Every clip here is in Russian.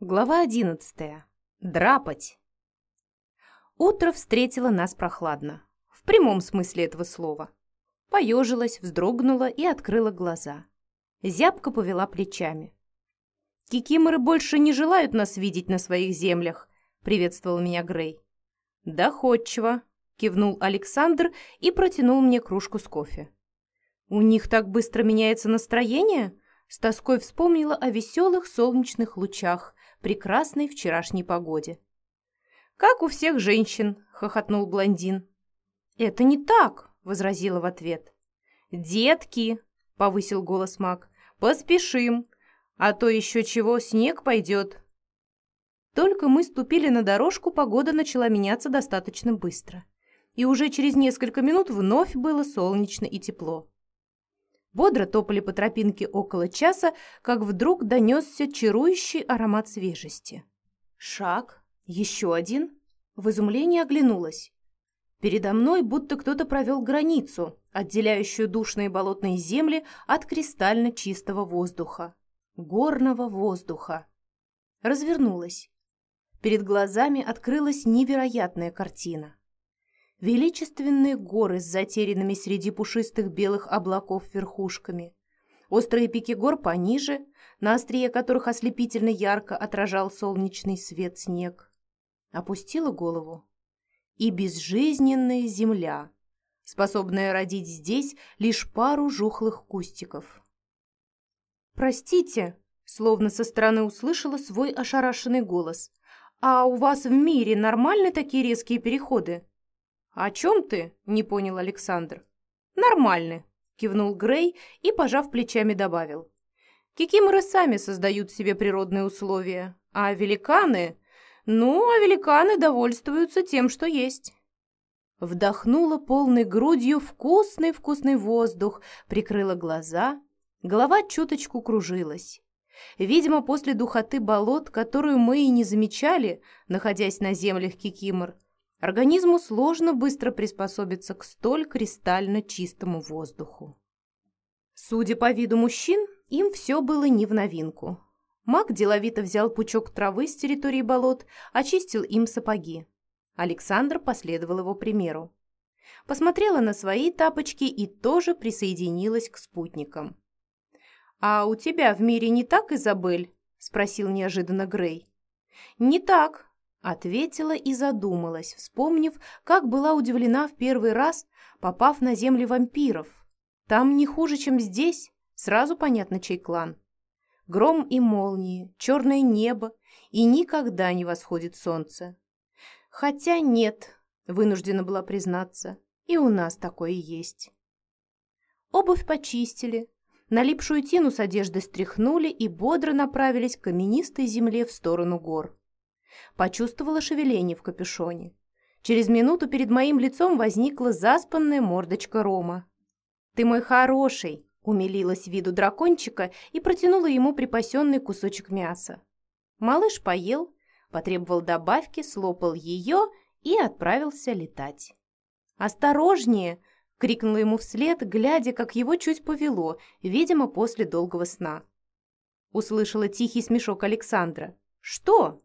Глава одиннадцатая. Драпать. Утро встретило нас прохладно. В прямом смысле этого слова. Поежилась, вздрогнула и открыла глаза. Зябко повела плечами. «Кикиморы больше не желают нас видеть на своих землях», — приветствовал меня Грей. «Доходчиво», — кивнул Александр и протянул мне кружку с кофе. «У них так быстро меняется настроение?» С тоской вспомнила о веселых солнечных лучах, прекрасной вчерашней погоде. «Как у всех женщин», — хохотнул блондин. «Это не так», — возразила в ответ. «Детки», — повысил голос маг, — «поспешим, а то еще чего, снег пойдет». Только мы ступили на дорожку, погода начала меняться достаточно быстро. И уже через несколько минут вновь было солнечно и тепло. Бодро топали по тропинке около часа, как вдруг донесся чарующий аромат свежести. Шаг, еще один. В изумлении оглянулась. Передо мной будто кто-то провел границу, отделяющую душные болотные земли от кристально чистого воздуха. Горного воздуха. Развернулась. Перед глазами открылась невероятная картина. Величественные горы с затерянными среди пушистых белых облаков верхушками. Острые пики гор пониже, на острие которых ослепительно ярко отражал солнечный свет снег. Опустила голову. И безжизненная земля, способная родить здесь лишь пару жухлых кустиков. «Простите», — словно со стороны услышала свой ошарашенный голос, «а у вас в мире нормальны такие резкие переходы?» «О чем ты?» – не понял Александр. «Нормально», – кивнул Грей и, пожав плечами, добавил. «Кикиморы сами создают себе природные условия, а великаны... Ну, а великаны довольствуются тем, что есть». Вдохнула полной грудью вкусный-вкусный воздух, прикрыла глаза, голова чуточку кружилась. Видимо, после духоты болот, которую мы и не замечали, находясь на землях Кикимор, Организму сложно быстро приспособиться к столь кристально чистому воздуху. Судя по виду мужчин, им все было не в новинку. Маг деловито взял пучок травы с территории болот, очистил им сапоги. Александр последовал его примеру. Посмотрела на свои тапочки и тоже присоединилась к спутникам. «А у тебя в мире не так, Изабель?» – спросил неожиданно Грей. «Не так», Ответила и задумалась, вспомнив, как была удивлена в первый раз, попав на земли вампиров. Там не хуже, чем здесь, сразу понятно, чей клан. Гром и молнии, черное небо, и никогда не восходит солнце. Хотя нет, вынуждена была признаться, и у нас такое есть. Обувь почистили, налипшую тину с одежды стряхнули и бодро направились к каменистой земле в сторону гор. Почувствовала шевеление в капюшоне. Через минуту перед моим лицом возникла заспанная мордочка Рома. «Ты мой хороший!» — умилилась виду дракончика и протянула ему припасенный кусочек мяса. Малыш поел, потребовал добавки, слопал ее и отправился летать. «Осторожнее!» — крикнула ему вслед, глядя, как его чуть повело, видимо, после долгого сна. Услышала тихий смешок Александра. «Что?»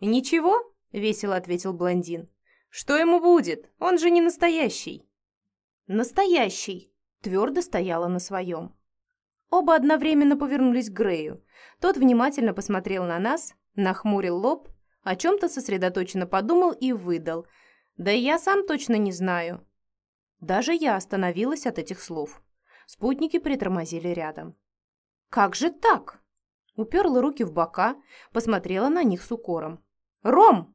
«Ничего», — весело ответил блондин. «Что ему будет? Он же не настоящий». «Настоящий», — твердо стояла на своем. Оба одновременно повернулись к Грею. Тот внимательно посмотрел на нас, нахмурил лоб, о чем-то сосредоточенно подумал и выдал. «Да я сам точно не знаю». Даже я остановилась от этих слов. Спутники притормозили рядом. «Как же так?» Уперла руки в бока, посмотрела на них с укором. «Ром!»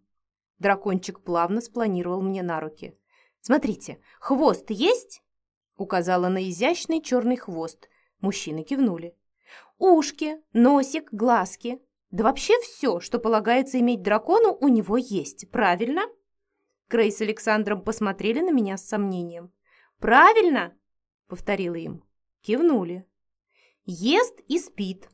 Дракончик плавно спланировал мне на руки. «Смотрите, хвост есть?» Указала на изящный черный хвост. Мужчины кивнули. «Ушки, носик, глазки. Да вообще все, что полагается иметь дракону, у него есть, правильно?» Крей с Александром посмотрели на меня с сомнением. «Правильно!» — повторила им. Кивнули. «Ест и спит»,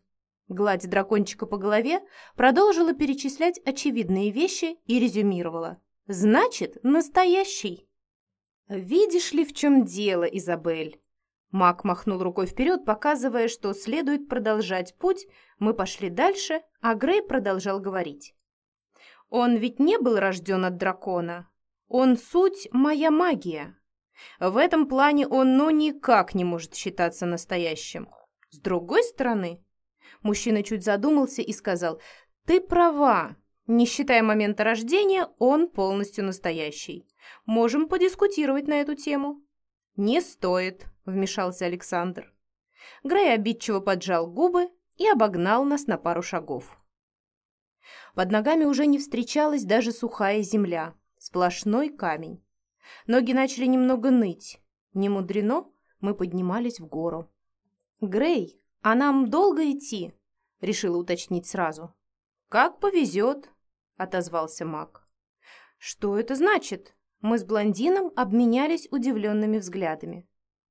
Гладя дракончика по голове, продолжила перечислять очевидные вещи и резюмировала. «Значит, настоящий!» «Видишь ли, в чем дело, Изабель?» Мак махнул рукой вперед, показывая, что следует продолжать путь. Мы пошли дальше, а Грей продолжал говорить. «Он ведь не был рожден от дракона. Он суть моя магия. В этом плане он ну никак не может считаться настоящим. С другой стороны...» Мужчина чуть задумался и сказал, «Ты права. Не считая момента рождения, он полностью настоящий. Можем подискутировать на эту тему». «Не стоит», — вмешался Александр. Грей обидчиво поджал губы и обогнал нас на пару шагов. Под ногами уже не встречалась даже сухая земля, сплошной камень. Ноги начали немного ныть. Не мудрено, мы поднимались в гору. «Грей, а нам долго идти?» — решила уточнить сразу. «Как повезет», — отозвался маг. «Что это значит?» Мы с блондином обменялись удивленными взглядами.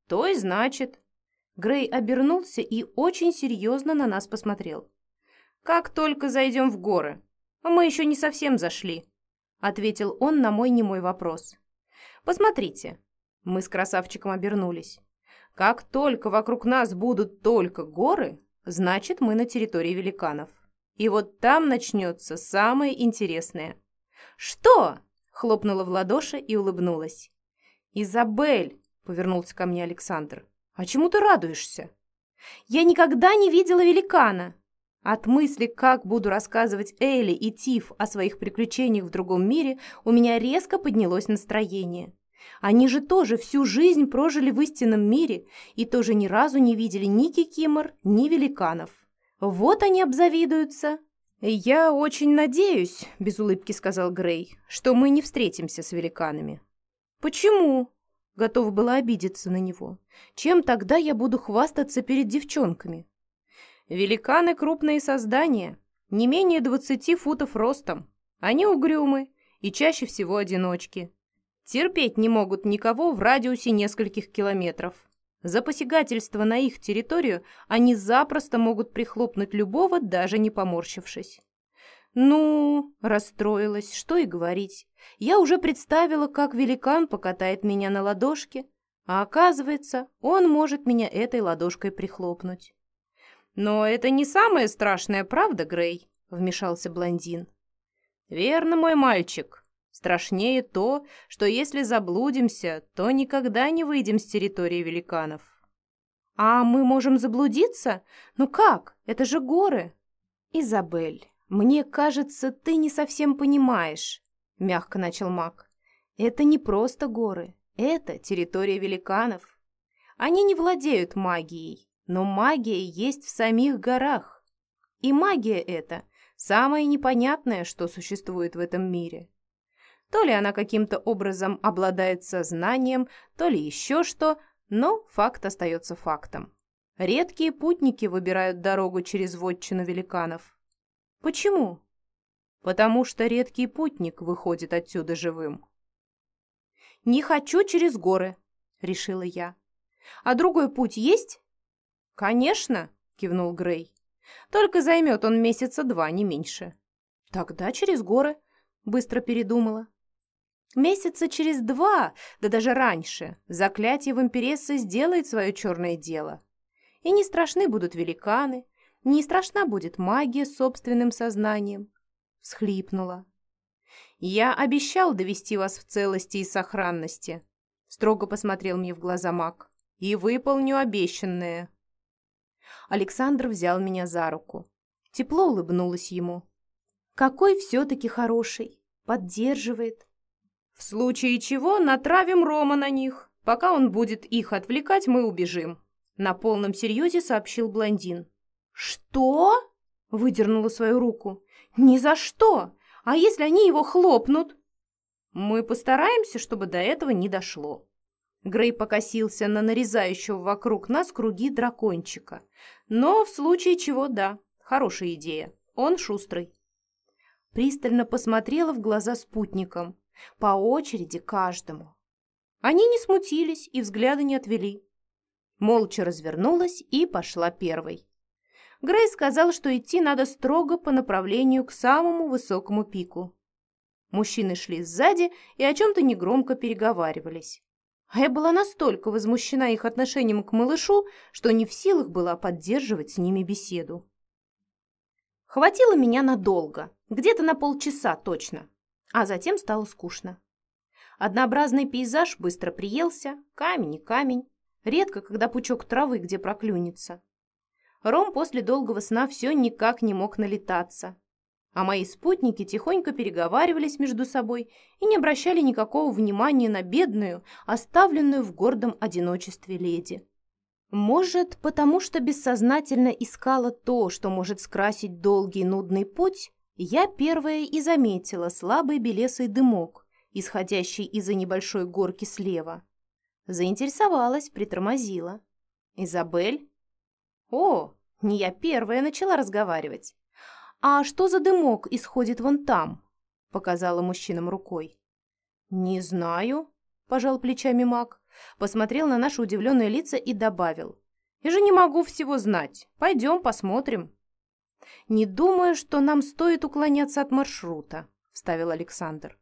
«То и значит». Грей обернулся и очень серьезно на нас посмотрел. «Как только зайдем в горы. Мы еще не совсем зашли», — ответил он на мой немой вопрос. «Посмотрите». Мы с красавчиком обернулись. «Как только вокруг нас будут только горы, значит, мы на территории великанов. И вот там начнется самое интересное». «Что?» хлопнула в ладоши и улыбнулась. «Изабель!» — повернулся ко мне Александр. «А чему ты радуешься?» «Я никогда не видела великана!» От мысли, как буду рассказывать Элли и Тиф о своих приключениях в другом мире, у меня резко поднялось настроение. Они же тоже всю жизнь прожили в истинном мире и тоже ни разу не видели ни кикимор, ни великанов. Вот они обзавидуются. «Я очень надеюсь», — без улыбки сказал Грей, «что мы не встретимся с великанами». «Почему?» — готова была обидеться на него. «Чем тогда я буду хвастаться перед девчонками?» «Великаны — крупные создания, не менее двадцати футов ростом. Они угрюмы и чаще всего одиночки. Терпеть не могут никого в радиусе нескольких километров. За посягательство на их территорию они запросто могут прихлопнуть любого, даже не поморщившись. Ну, расстроилась, что и говорить. Я уже представила, как великан покатает меня на ладошке, а оказывается, он может меня этой ладошкой прихлопнуть. «Но это не самая страшная правда, Грей», — вмешался блондин. «Верно, мой мальчик. Страшнее то, что если заблудимся, то никогда не выйдем с территории великанов. А мы можем заблудиться? Ну как? Это же горы. Изабель, мне кажется, ты не совсем понимаешь, мягко начал маг. Это не просто горы, это территория великанов. Они не владеют магией, но магия есть в самих горах. И магия эта самое непонятное, что существует в этом мире. То ли она каким-то образом обладает сознанием, то ли еще что, но факт остается фактом. Редкие путники выбирают дорогу через вотчину великанов. Почему? Потому что редкий путник выходит отсюда живым. «Не хочу через горы», — решила я. «А другой путь есть?» «Конечно», — кивнул Грей. «Только займет он месяца два, не меньше». «Тогда через горы», — быстро передумала. Месяца через два, да даже раньше, заклятие вампирессы сделает свое черное дело. И не страшны будут великаны, не страшна будет магия собственным сознанием. Всхлипнула. «Я обещал довести вас в целости и сохранности», — строго посмотрел мне в глаза маг, — «и выполню обещанное». Александр взял меня за руку. Тепло улыбнулась ему. «Какой все-таки хороший, поддерживает, в случае чего натравим Рома на них. Пока он будет их отвлекать, мы убежим. На полном серьезе сообщил блондин. Что? Выдернула свою руку. Ни за что. А если они его хлопнут? Мы постараемся, чтобы до этого не дошло. Грей покосился на нарезающего вокруг нас круги дракончика. Но в случае чего, да, хорошая идея. Он шустрый. Пристально посмотрела в глаза спутникам. По очереди каждому. Они не смутились и взгляда не отвели. Молча развернулась и пошла первой. Грей сказал, что идти надо строго по направлению к самому высокому пику. Мужчины шли сзади и о чем-то негромко переговаривались. А я была настолько возмущена их отношением к малышу, что не в силах была поддерживать с ними беседу. Хватило меня надолго, где-то на полчаса точно, а затем стало скучно. Однообразный пейзаж быстро приелся, камень и камень, редко когда пучок травы где проклюнется. Ром после долгого сна все никак не мог налетаться, а мои спутники тихонько переговаривались между собой и не обращали никакого внимания на бедную, оставленную в гордом одиночестве леди. Может, потому что бессознательно искала то, что может скрасить долгий нудный путь, я первая и заметила слабый белесый дымок, исходящий из-за небольшой горки слева. Заинтересовалась, притормозила. «Изабель?» «О, не я первая начала разговаривать. А что за дымок исходит вон там?» Показала мужчинам рукой. «Не знаю», – пожал плечами маг посмотрел на наши удивленные лица и добавил. «Я же не могу всего знать. Пойдем посмотрим». «Не думаю, что нам стоит уклоняться от маршрута», — вставил Александр.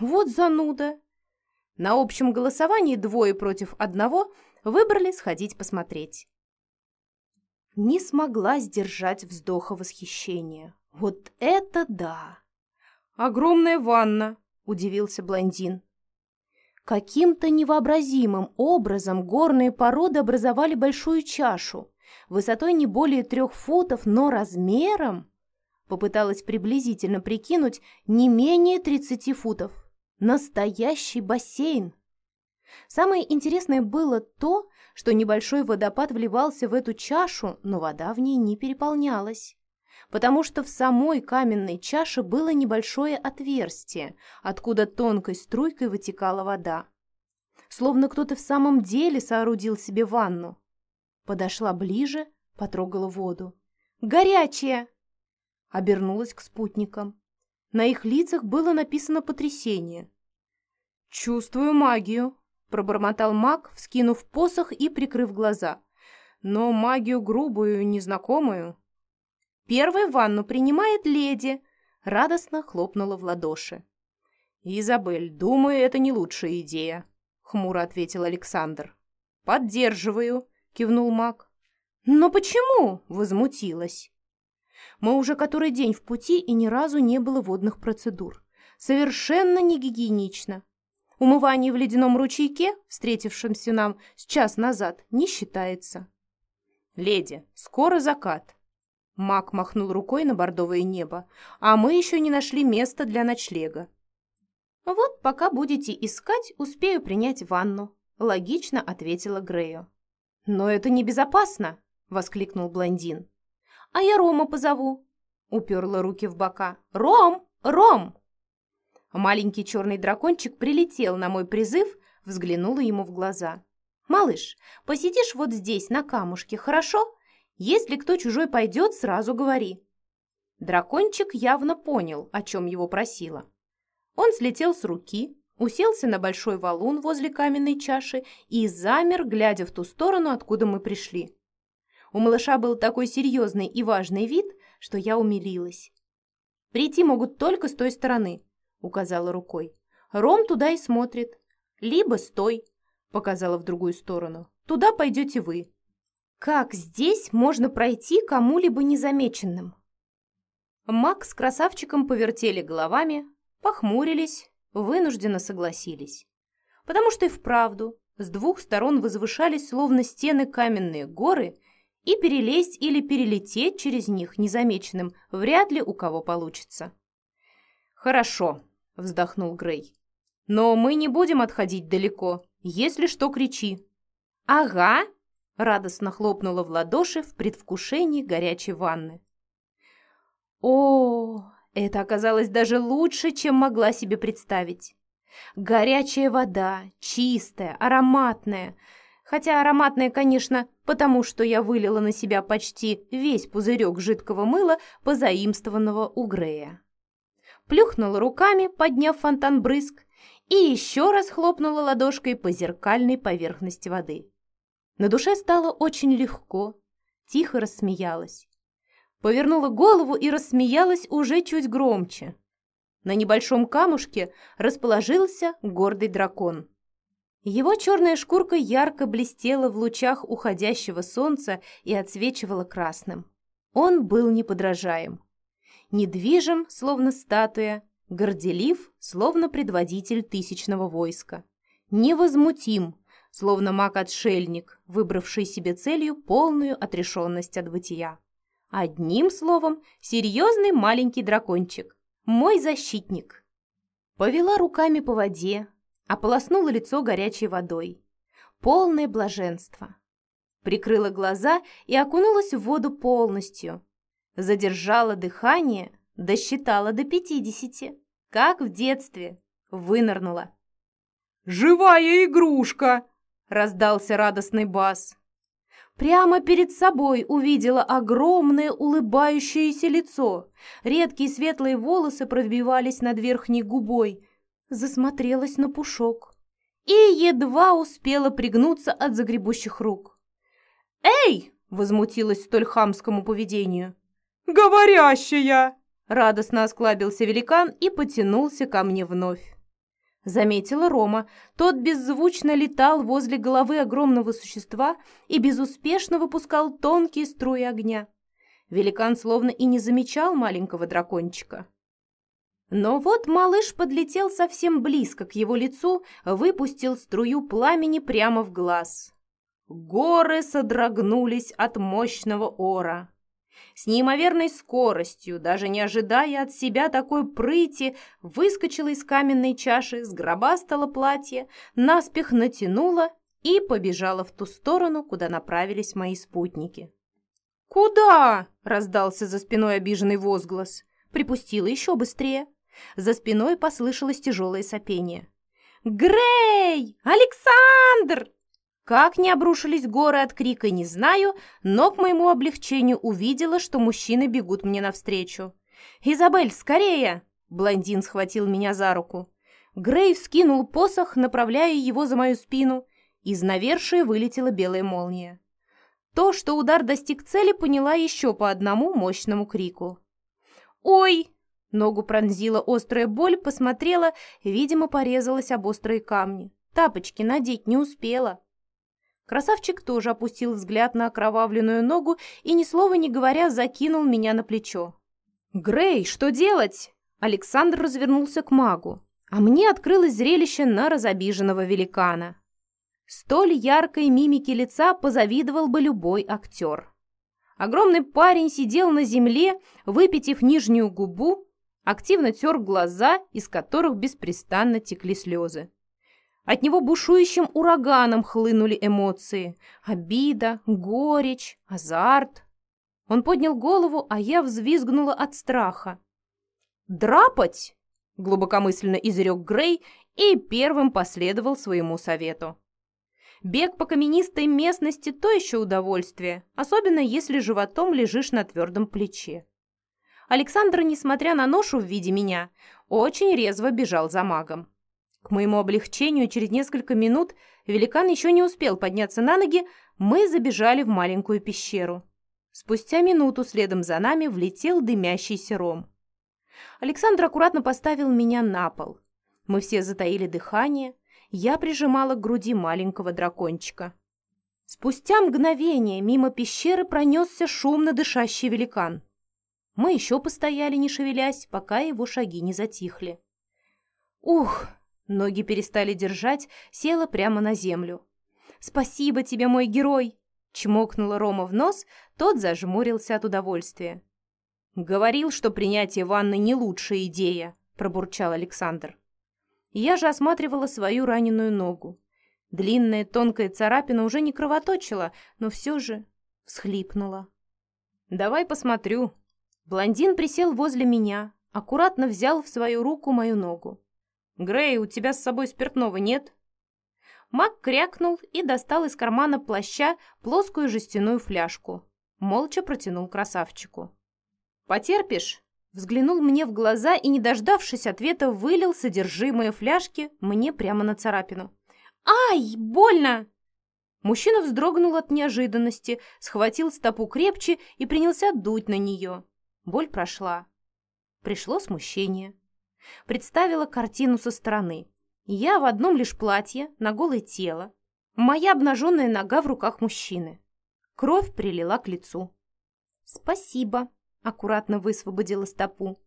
«Вот зануда». На общем голосовании двое против одного выбрали сходить посмотреть. Не смогла сдержать вздоха восхищения. «Вот это да!» «Огромная ванна!» — удивился блондин. Каким-то невообразимым образом горные породы образовали большую чашу, высотой не более трех футов, но размером, попыталась приблизительно прикинуть, не менее 30 футов. Настоящий бассейн. Самое интересное было то, что небольшой водопад вливался в эту чашу, но вода в ней не переполнялась потому что в самой каменной чаше было небольшое отверстие, откуда тонкой струйкой вытекала вода. Словно кто-то в самом деле соорудил себе ванну. Подошла ближе, потрогала воду. «Горячая!» Обернулась к спутникам. На их лицах было написано потрясение. «Чувствую магию», — пробормотал маг, вскинув посох и прикрыв глаза. «Но магию грубую, незнакомую». Первой ванну принимает леди!» Радостно хлопнула в ладоши. «Изабель, думаю, это не лучшая идея», — хмуро ответил Александр. «Поддерживаю», — кивнул маг. «Но почему?» — возмутилась. «Мы уже который день в пути, и ни разу не было водных процедур. Совершенно не гигиенично. Умывание в ледяном ручейке, встретившемся нам с час назад, не считается». «Леди, скоро закат», Мак махнул рукой на бордовое небо. «А мы еще не нашли места для ночлега». «Вот пока будете искать, успею принять ванну», — логично ответила Грею. «Но это небезопасно!» — воскликнул блондин. «А я Рома позову!» — уперла руки в бока. «Ром! Ром!» Маленький черный дракончик прилетел на мой призыв, взглянула ему в глаза. «Малыш, посидишь вот здесь, на камушке, хорошо? Если кто чужой пойдет, сразу говори». Дракончик явно понял, о чем его просила. Он слетел с руки, уселся на большой валун возле каменной чаши и замер, глядя в ту сторону, откуда мы пришли. У малыша был такой серьезный и важный вид, что я умилилась. «Прийти могут только с той стороны», — указала рукой. «Ром туда и смотрит. Либо стой», — показала в другую сторону. «Туда пойдете вы. Как здесь можно пройти кому-либо незамеченным? Макс с красавчиком повертели головами, похмурились, вынужденно согласились. Потому что и вправду с двух сторон возвышались словно стены каменные горы, и перелезть или перелететь через них незамеченным вряд ли у кого получится. «Хорошо», — вздохнул Грей. «Но мы не будем отходить далеко. Если что, кричи». «Ага», радостно хлопнула в ладоши в предвкушении горячей ванны. О, это оказалось даже лучше, чем могла себе представить. Горячая вода, чистая, ароматная. Хотя ароматная, конечно, потому что я вылила на себя почти весь пузырек жидкого мыла, позаимствованного у Грея. Плюхнула руками, подняв фонтан брызг, и еще раз хлопнула ладошкой по зеркальной поверхности воды. На душе стало очень легко, тихо рассмеялась. Повернула голову и рассмеялась уже чуть громче. На небольшом камушке расположился гордый дракон. Его черная шкурка ярко блестела в лучах уходящего солнца и отсвечивала красным. Он был неподражаем. Недвижим, словно статуя, горделив, словно предводитель тысячного войска. Невозмутим, словно маг-отшельник, выбравший себе целью полную отрешенность от бытия. Одним словом, серьезный маленький дракончик. Мой защитник. Повела руками по воде, ополоснула лицо горячей водой. Полное блаженство. Прикрыла глаза и окунулась в воду полностью. Задержала дыхание, досчитала до пятидесяти, как в детстве. Вынырнула. «Живая игрушка!» — раздался радостный бас. Прямо перед собой увидела огромное улыбающееся лицо. Редкие светлые волосы пробивались над верхней губой. Засмотрелась на пушок. И едва успела пригнуться от загребущих рук. «Эй!» — возмутилась столь хамскому поведению. «Говорящая!» — радостно осклабился великан и потянулся ко мне вновь. Заметила Рома. Тот беззвучно летал возле головы огромного существа и безуспешно выпускал тонкие струи огня. Великан словно и не замечал маленького дракончика. Но вот малыш подлетел совсем близко к его лицу, выпустил струю пламени прямо в глаз. Горы содрогнулись от мощного ора. С неимоверной скоростью, даже не ожидая от себя такой прыти, выскочила из каменной чаши, сгробастала платье, наспех натянула и побежала в ту сторону, куда направились мои спутники. «Куда?» — раздался за спиной обиженный возглас. Припустила еще быстрее. За спиной послышалось тяжелое сопение. «Грей! Александр!» Как не обрушились горы от крика, не знаю, но к моему облегчению увидела, что мужчины бегут мне навстречу. «Изабель, скорее!» Блондин схватил меня за руку. Грей вскинул посох, направляя его за мою спину. Из навершия вылетела белая молния. То, что удар достиг цели, поняла еще по одному мощному крику. «Ой!» Ногу пронзила острая боль, посмотрела, видимо, порезалась об острые камни. Тапочки надеть не успела. Красавчик тоже опустил взгляд на окровавленную ногу и, ни слова не говоря, закинул меня на плечо. «Грей, что делать?» Александр развернулся к магу, а мне открылось зрелище на разобиженного великана. Столь яркой мимики лица позавидовал бы любой актер. Огромный парень сидел на земле, выпитив нижнюю губу, активно тер глаза, из которых беспрестанно текли слезы. От него бушующим ураганом хлынули эмоции. Обида, горечь, азарт. Он поднял голову, а я взвизгнула от страха. «Драпать!» — глубокомысленно изрек Грей и первым последовал своему совету. Бег по каменистой местности – то еще удовольствие, особенно если животом лежишь на твердом плече. Александр, несмотря на ношу в виде меня, очень резво бежал за магом. К моему облегчению, через несколько минут великан еще не успел подняться на ноги, мы забежали в маленькую пещеру. Спустя минуту следом за нами влетел дымящийся ром. Александр аккуратно поставил меня на пол. Мы все затаили дыхание. Я прижимала к груди маленького дракончика. Спустя мгновение мимо пещеры пронесся шумно дышащий великан. Мы еще постояли, не шевелясь, пока его шаги не затихли. «Ух!» Ноги перестали держать, села прямо на землю. «Спасибо тебе, мой герой!» Чмокнула Рома в нос, тот зажмурился от удовольствия. «Говорил, что принятие ванны не лучшая идея», – пробурчал Александр. Я же осматривала свою раненую ногу. Длинная тонкая царапина уже не кровоточила, но все же всхлипнула. «Давай посмотрю». Блондин присел возле меня, аккуратно взял в свою руку мою ногу. «Грей, у тебя с собой спиртного нет?» Мак крякнул и достал из кармана плаща плоскую жестяную фляжку. Молча протянул красавчику. «Потерпишь?» Взглянул мне в глаза и, не дождавшись ответа, вылил содержимое фляжки мне прямо на царапину. «Ай, больно!» Мужчина вздрогнул от неожиданности, схватил стопу крепче и принялся дуть на нее. Боль прошла. Пришло смущение. Представила картину со стороны. Я в одном лишь платье, на голое тело. Моя обнаженная нога в руках мужчины. Кровь прилила к лицу. «Спасибо», — аккуратно высвободила стопу.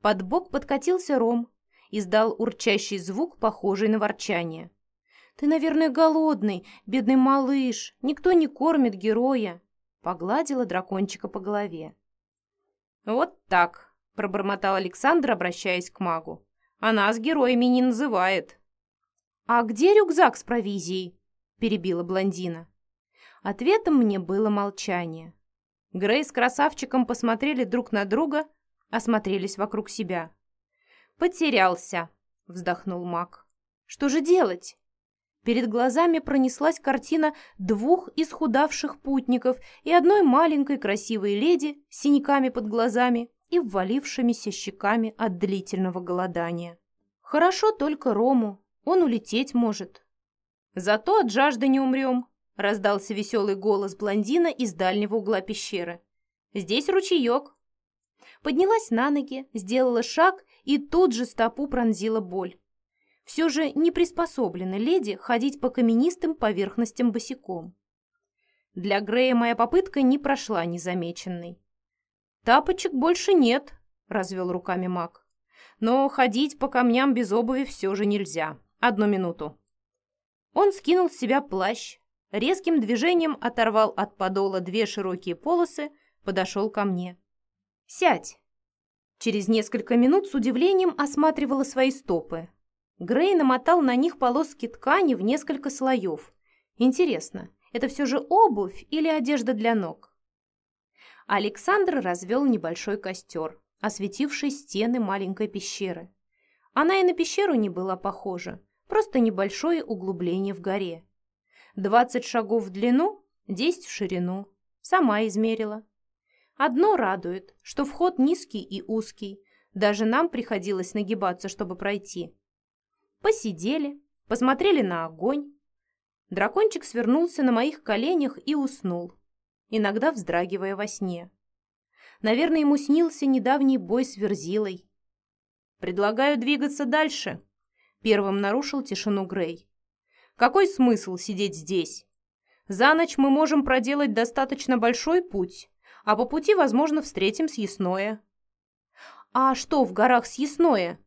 Под бок подкатился ром, издал урчащий звук, похожий на ворчание. «Ты, наверное, голодный, бедный малыш. Никто не кормит героя», — погладила дракончика по голове. «Вот так», — пробормотал Александр, обращаясь к магу. «А нас героями не называет». «А где рюкзак с провизией?» — перебила блондина. Ответом мне было молчание. Грей с красавчиком посмотрели друг на друга, осмотрелись вокруг себя. «Потерялся», — вздохнул маг. «Что же делать?» Перед глазами пронеслась картина двух исхудавших путников и одной маленькой красивой леди с синяками под глазами и ввалившимися щеками от длительного голодания. Хорошо только Рому, он улететь может. Зато от жажды не умрем, раздался веселый голос блондина из дальнего угла пещеры. Здесь ручеек. Поднялась на ноги, сделала шаг и тут же стопу пронзила боль. Все же не приспособлена леди ходить по каменистым поверхностям босиком. Для Грея моя попытка не прошла незамеченной. «Тапочек больше нет», — развел руками маг. «Но ходить по камням без обуви все же нельзя. Одну минуту». Он скинул с себя плащ, резким движением оторвал от подола две широкие полосы, подошел ко мне. «Сядь!» Через несколько минут с удивлением осматривала свои стопы, Грей намотал на них полоски ткани в несколько слоев. Интересно, это все же обувь или одежда для ног? Александр развел небольшой костер, осветивший стены маленькой пещеры. Она и на пещеру не была похожа, просто небольшое углубление в горе. Двадцать шагов в длину, десять в ширину. Сама измерила. Одно радует, что вход низкий и узкий. Даже нам приходилось нагибаться, чтобы пройти. Посидели, посмотрели на огонь. Дракончик свернулся на моих коленях и уснул, иногда вздрагивая во сне. Наверное, ему снился недавний бой с Верзилой. «Предлагаю двигаться дальше», — первым нарушил тишину Грей. «Какой смысл сидеть здесь? За ночь мы можем проделать достаточно большой путь, а по пути, возможно, встретим съестное». «А что в горах съестное?»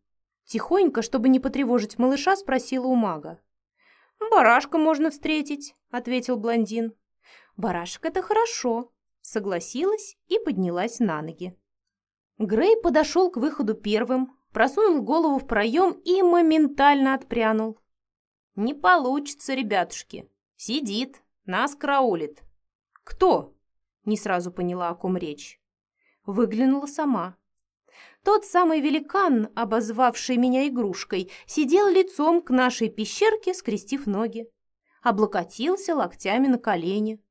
Тихонько, чтобы не потревожить малыша, спросила у мага. «Барашка можно встретить», — ответил блондин. «Барашек — это хорошо», — согласилась и поднялась на ноги. Грей подошел к выходу первым, просунул голову в проем и моментально отпрянул. «Не получится, ребятушки. Сидит, нас караулит». «Кто?» — не сразу поняла, о ком речь. Выглянула сама. Тот самый великан, обозвавший меня игрушкой, сидел лицом к нашей пещерке, скрестив ноги. Облокотился локтями на колени.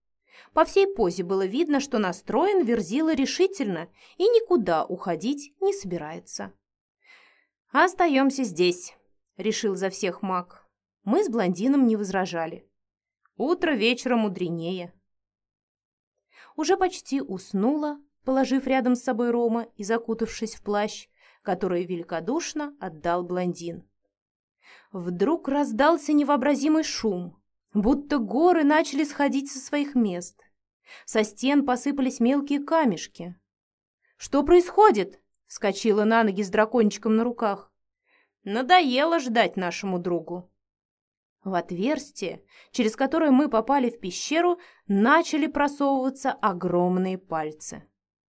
По всей позе было видно, что настроен Верзила решительно и никуда уходить не собирается. «Остаемся здесь», — решил за всех маг. Мы с блондином не возражали. Утро вечера мудренее. Уже почти уснула, положив рядом с собой Рома и закутавшись в плащ, который великодушно отдал блондин. Вдруг раздался невообразимый шум, будто горы начали сходить со своих мест. Со стен посыпались мелкие камешки. «Что происходит?» — вскочила на ноги с дракончиком на руках. «Надоело ждать нашему другу». В отверстие, через которое мы попали в пещеру, начали просовываться огромные пальцы.